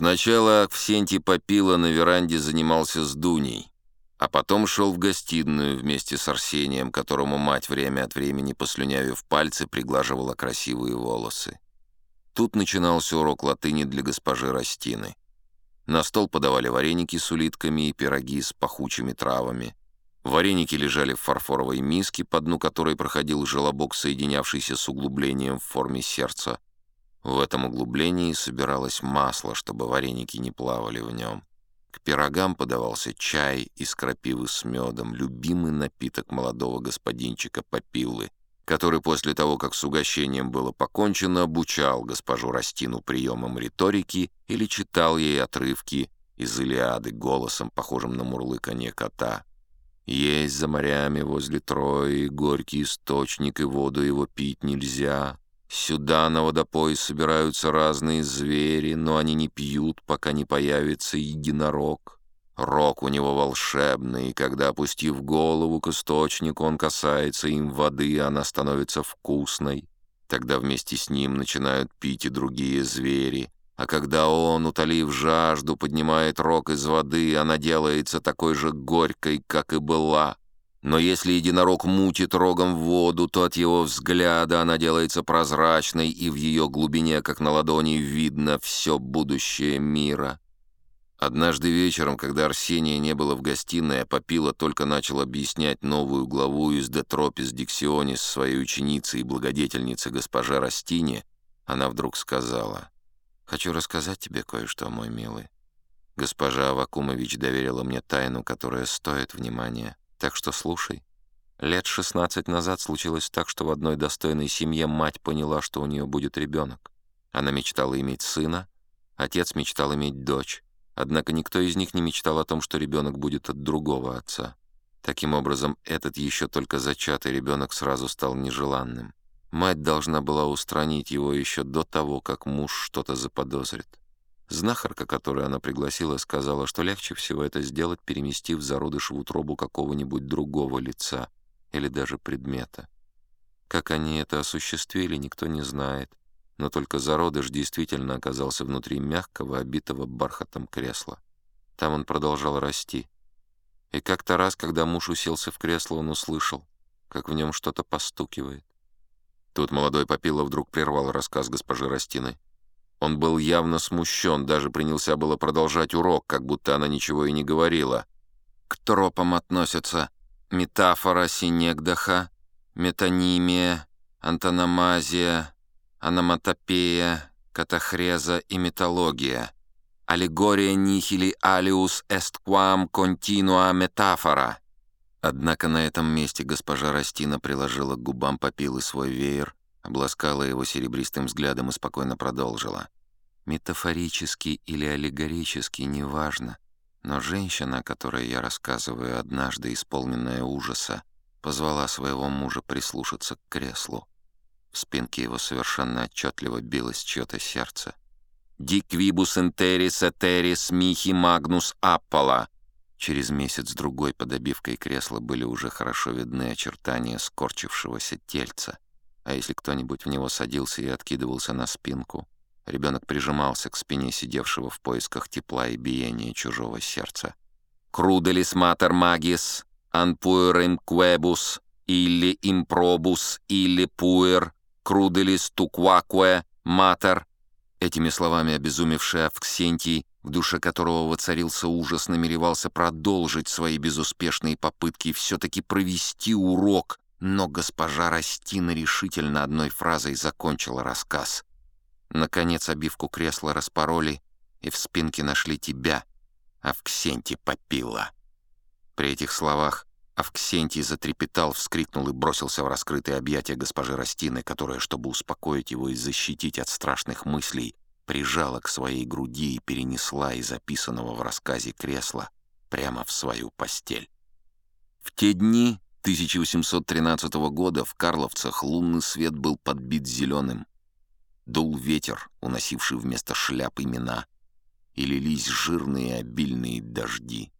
Сначала Аксентий Попила на веранде занимался с Дуней, а потом шел в гостиную вместе с Арсением, которому мать время от времени, послюнявив пальцы, приглаживала красивые волосы. Тут начинался урок латыни для госпожи Растины. На стол подавали вареники с улитками и пироги с пахучими травами. Вареники лежали в фарфоровой миске, по дну которой проходил желобок, соединявшийся с углублением в форме сердца. В этом углублении собиралось масло, чтобы вареники не плавали в нем. К пирогам подавался чай из крапивы с медом, любимый напиток молодого господинчика Попиллы, который после того, как с угощением было покончено, обучал госпожу Растину приемам риторики или читал ей отрывки из Илиады голосом, похожим на мурлыканье кота. «Есть за морями возле Трои горький источник, и воду его пить нельзя. Сюда на водопой собираются разные звери, но они не пьют, пока не появится единорог». Рог у него волшебный, и когда, опустив голову к источнику, он касается им воды, она становится вкусной. Тогда вместе с ним начинают пить и другие звери. А когда он, утолив жажду, поднимает рог из воды, она делается такой же горькой, как и была. Но если единорог мутит рогом в воду, то от его взгляда она делается прозрачной, и в ее глубине, как на ладони, видно все будущее мира. Однажды вечером, когда Арсения не было в гостиной, а Попила только начал объяснять новую главу из «Детропис Диксионис» своей ученице и благодетельнице госпоже Растине, она вдруг сказала, «Хочу рассказать тебе кое-что, мой милый. Госпожа Авакумович доверила мне тайну, которая стоит внимания, так что слушай. Лет шестнадцать назад случилось так, что в одной достойной семье мать поняла, что у нее будет ребенок. Она мечтала иметь сына, отец мечтал иметь дочь. Однако никто из них не мечтал о том, что ребенок будет от другого отца. Таким образом, этот еще только зачатый ребенок сразу стал нежеланным. Мать должна была устранить его еще до того, как муж что-то заподозрит. Знахарка, которую она пригласила, сказала, что легче всего это сделать, переместив зародыш в утробу какого-нибудь другого лица или даже предмета. Как они это осуществили, никто не знает но только зародыш действительно оказался внутри мягкого, обитого бархатом кресла. Там он продолжал расти. И как-то раз, когда муж уселся в кресло, он услышал, как в нем что-то постукивает. Тут молодой Попилов вдруг прервал рассказ госпожи Растиной. Он был явно смущен, даже принялся было продолжать урок, как будто она ничего и не говорила. К тропам относятся метафора синегдаха, метонимия, антономазия, аноматопея, катахреза и металлогия, аллегория нихили алиус est quam continua метафора. Однако на этом месте госпожа Растина приложила к губам попилы свой веер, обласкала его серебристым взглядом и спокойно продолжила. Метафорически или аллегорически, неважно, но женщина, о которой я рассказываю, однажды исполненная ужаса, позвала своего мужа прислушаться к креслу. В спинке его совершенно отчетливо билось чье-то сердце. «Диквибус энтерис этерис михи магнус аппола». Через месяц-другой под обивкой кресла были уже хорошо видны очертания скорчившегося тельца. А если кто-нибудь в него садился и откидывался на спинку, ребенок прижимался к спине сидевшего в поисках тепла и биения чужого сердца. «Круделис матер магис, анпуэрем квебус, или импробус, или пуэр, круделис туквакуэ матер». Этими словами обезумевший Авксентий, в душе которого воцарился ужас, намеревался продолжить свои безуспешные попытки все-таки провести урок, но госпожа Растина решительно одной фразой закончила рассказ. Наконец обивку кресла распороли, и в спинке нашли тебя, Авксентий Попила. При этих словах Авксентий затрепетал, вскрикнул и бросился в раскрытые объятия госпожи Растины, которая, чтобы успокоить его и защитить от страшных мыслей, прижала к своей груди и перенесла из записанного в рассказе кресла прямо в свою постель. В те дни 1813 года в Карловцах лунный свет был подбит зеленым. Дул ветер, уносивший вместо шляп имена, и лились жирные обильные дожди.